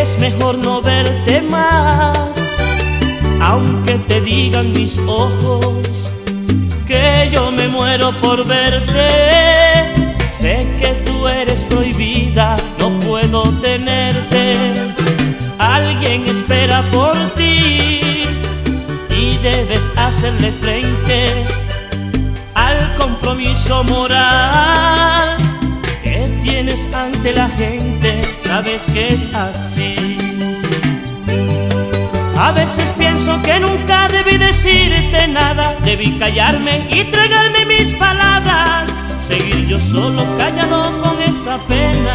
es mejor no verte más, aunque te digan mis ojos que yo me muero por verte. Sé que tú eres prohibida, no puedo tenerte. Alguien espera por ti y debes hacerle frente al compromiso moral que tienes ante la gente. Sabes que es así. A veces pienso que nunca debí decirte nada, debí callarme y tragarme mis palabras, seguir yo solo callado con esta pena.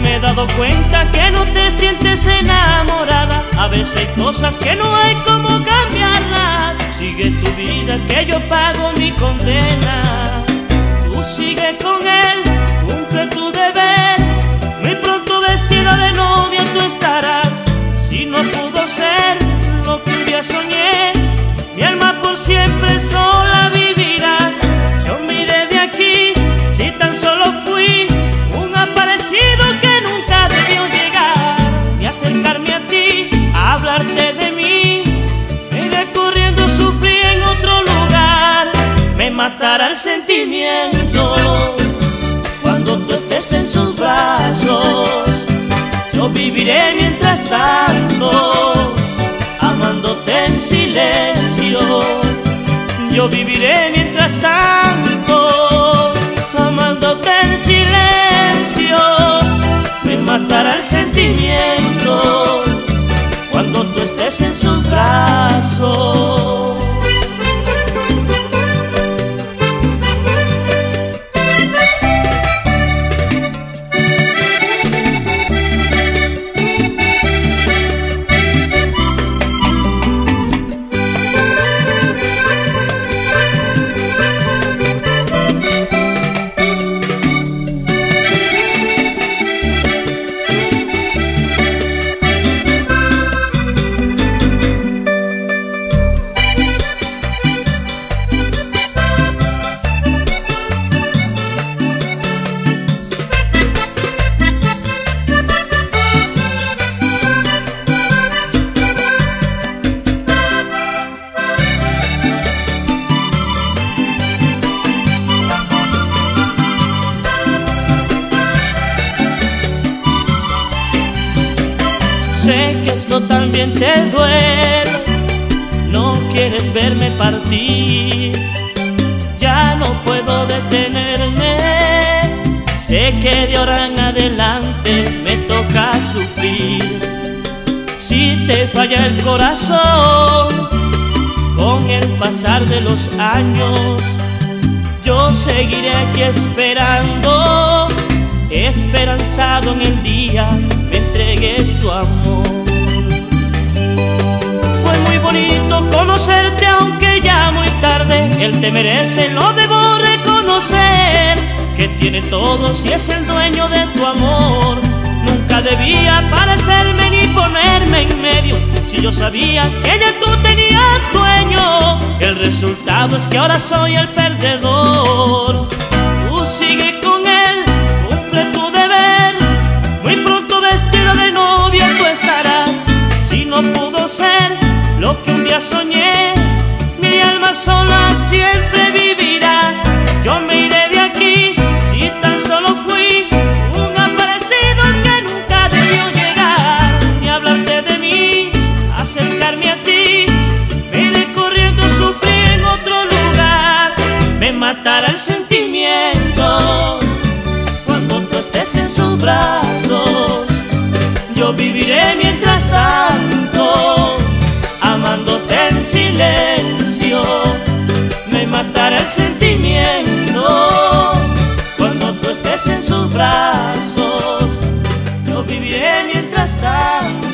Me he dado cuenta que no te sientes enamorada, a veces hay cosas que no hay como cambiarlas. Sigue tu vida que yo pago mi condena. Tú sigue con él, día soñé, mi alma por siempre sola vivirá. Yo miré de aquí, si tan solo fui un aparecido que nunca debió llegar. Y acercarme a ti, a hablarte de mí, iré corriendo, sufrí en otro lugar. Me matará el sentimiento cuando tú estés en sus brazos. Yo viviré mientras tanto, amándote en silencio. Yo viviré mientras tanto, amándote en silencio. Me matará el sentimiento cuando tú estés en sus brazos. Sé que esto también te duele, no quieres verme partir, ya no puedo detenerme, sé que de ahora en adelante me toca sufrir. Si te falla el corazón, con el pasar de los años, yo seguiré aquí esperando, esperanzado en el día me entregues tu amor. Conocerte, aunque ya muy tarde, él te merece, lo debo reconocer, que tiene todo si es el dueño de tu amor. Nunca debía parecerme ni ponerme en medio, si yo sabía que ya tú tenías dueño. El resultado es que ahora soy el perdedor. Tú sigue soñé, mi alma sola siempre vivirá. Yo me iré de aquí si tan solo fui un aparecido que nunca debió llegar. Ni hablarte de mí, acercarme a ti. Me iré corriendo, sufrí en otro lugar. Me matará el sentimiento cuando tú estés en sus brazos. Yo viviré mientras sentimiento cuando tú estés en sus brazos. Yo viviré mientras tanto.